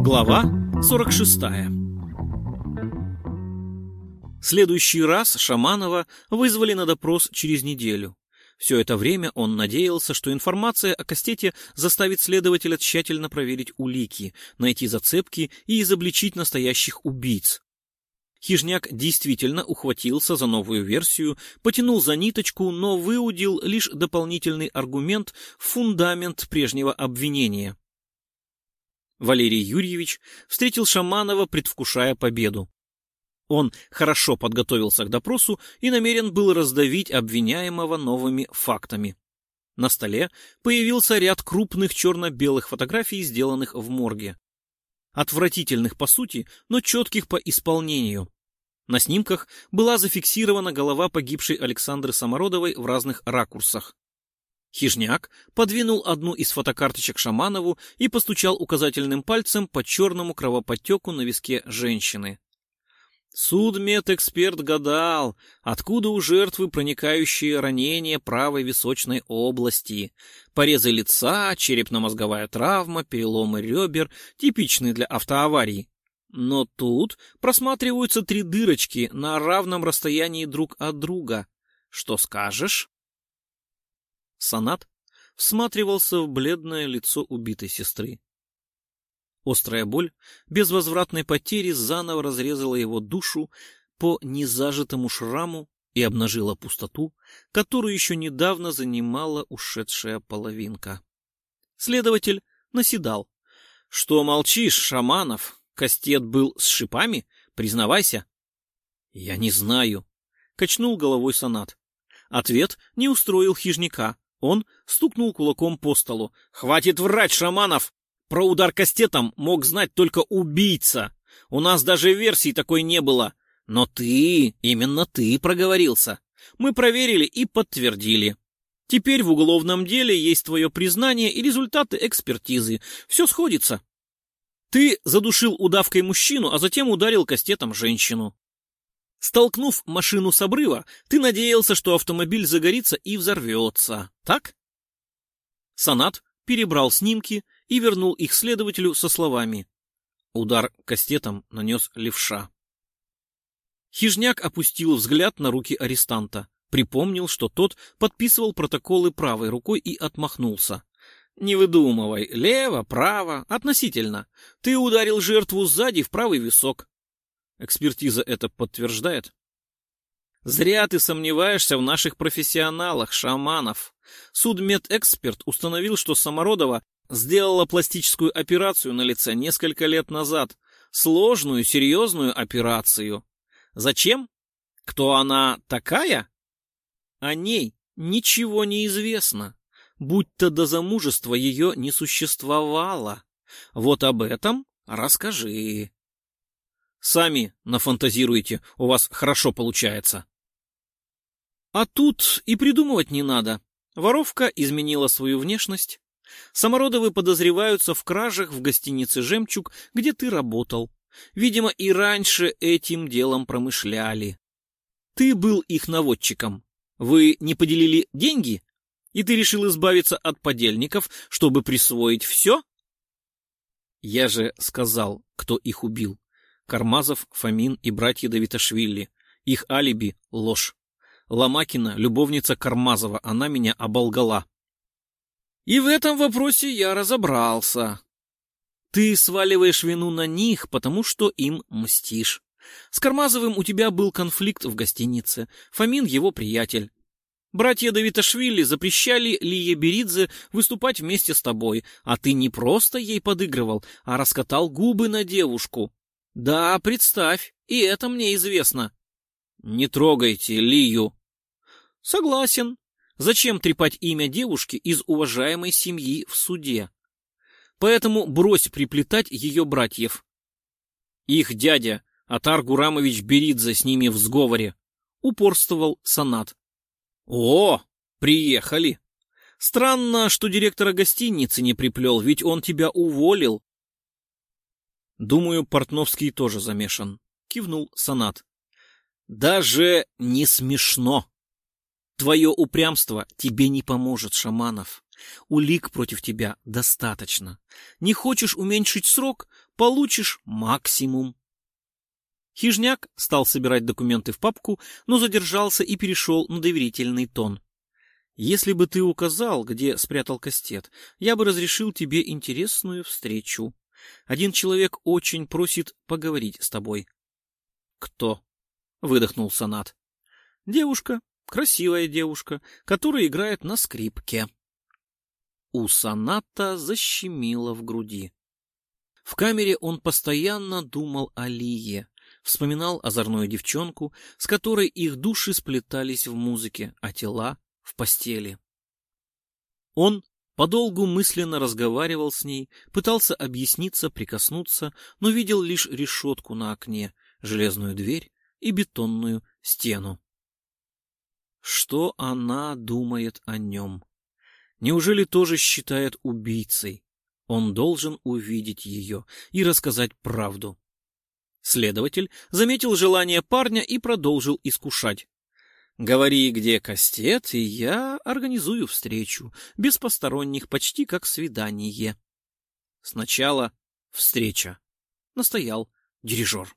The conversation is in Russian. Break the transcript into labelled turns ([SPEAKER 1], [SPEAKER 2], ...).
[SPEAKER 1] Глава 46 Следующий раз Шаманова вызвали на допрос через неделю. Все это время он надеялся, что информация о Кастете заставит следователя тщательно проверить улики, найти зацепки и изобличить настоящих убийц. Хижняк действительно ухватился за новую версию, потянул за ниточку, но выудил лишь дополнительный аргумент фундамент прежнего обвинения. Валерий Юрьевич встретил Шаманова, предвкушая победу. Он хорошо подготовился к допросу и намерен был раздавить обвиняемого новыми фактами. На столе появился ряд крупных черно-белых фотографий, сделанных в морге. Отвратительных по сути, но четких по исполнению. На снимках была зафиксирована голова погибшей Александры Самородовой в разных ракурсах. Хижняк подвинул одну из фотокарточек Шаманову и постучал указательным пальцем по черному кровоподтеку на виске женщины. Судмедэксперт гадал, откуда у жертвы проникающие ранения правой височной области, порезы лица, черепно-мозговая травма, переломы ребер, типичные для автоаварий. Но тут просматриваются три дырочки на равном расстоянии друг от друга. Что скажешь? Санат всматривался в бледное лицо убитой сестры. Острая боль безвозвратной потери заново разрезала его душу по незажитому шраму и обнажила пустоту, которую еще недавно занимала ушедшая половинка. Следователь наседал. — Что молчишь, Шаманов? Кастет был с шипами? Признавайся. — Я не знаю, — качнул головой Санат. Ответ не устроил хижника. Он стукнул кулаком по столу. «Хватит врать, Шаманов! Про удар кастетом мог знать только убийца. У нас даже версии такой не было. Но ты, именно ты проговорился. Мы проверили и подтвердили. Теперь в уголовном деле есть твое признание и результаты экспертизы. Все сходится. Ты задушил удавкой мужчину, а затем ударил кастетом женщину. Столкнув машину с обрыва, ты надеялся, что автомобиль загорится и взорвется, так? Санат перебрал снимки и вернул их следователю со словами. Удар кастетом нанес левша. Хижняк опустил взгляд на руки арестанта, припомнил, что тот подписывал протоколы правой рукой и отмахнулся. «Не выдумывай. Лево, право, относительно. Ты ударил жертву сзади в правый висок. Экспертиза это подтверждает? Зря ты сомневаешься в наших профессионалах, шаманов. Судмедэксперт установил, что Самородова сделала пластическую операцию на лице несколько лет назад. Сложную, серьезную операцию. Зачем? Кто она такая? О ней ничего не известно. Будь-то до замужества ее не существовало. Вот об этом расскажи. Сами нафантазируйте, у вас хорошо получается. А тут и придумывать не надо. Воровка изменила свою внешность. Самородовы подозреваются в кражах в гостинице «Жемчуг», где ты работал. Видимо, и раньше этим делом промышляли. Ты был их наводчиком. Вы не поделили деньги? И ты решил избавиться от подельников, чтобы присвоить все? Я же сказал, кто их убил. Кармазов, Фомин и братья Давиташвили. Их алиби — ложь. Ломакина — любовница Кармазова, она меня оболгала. И в этом вопросе я разобрался. Ты сваливаешь вину на них, потому что им мстишь. С Кармазовым у тебя был конфликт в гостинице. Фомин его приятель. Братья Давиташвили запрещали Лие Беридзе выступать вместе с тобой, а ты не просто ей подыгрывал, а раскатал губы на девушку. Да, представь, и это мне известно. Не трогайте Лию. Согласен. Зачем трепать имя девушки из уважаемой семьи в суде? Поэтому брось приплетать ее братьев. Их дядя, Атар Гурамович Беридзе, с ними в сговоре. Упорствовал Санат. О, приехали. Странно, что директора гостиницы не приплел, ведь он тебя уволил. Думаю, Портновский тоже замешан. Кивнул Санат. Даже не смешно. Твое упрямство тебе не поможет, Шаманов. Улик против тебя достаточно. Не хочешь уменьшить срок — получишь максимум. Хижняк стал собирать документы в папку, но задержался и перешел на доверительный тон. Если бы ты указал, где спрятал кастет, я бы разрешил тебе интересную встречу. Один человек очень просит поговорить с тобой. — Кто? — выдохнул Санат. — Девушка, красивая девушка, которая играет на скрипке. У Саната защемило в груди. В камере он постоянно думал о Лие, вспоминал озорную девчонку, с которой их души сплетались в музыке, а тела — в постели. Он Подолгу мысленно разговаривал с ней, пытался объясниться, прикоснуться, но видел лишь решетку на окне, железную дверь и бетонную стену. Что она думает о нем? Неужели тоже считает убийцей? Он должен увидеть ее и рассказать правду. Следователь заметил желание парня и продолжил искушать. Говори, где кастет, и я организую встречу, без посторонних, почти как свидание. Сначала встреча, настоял дирижер.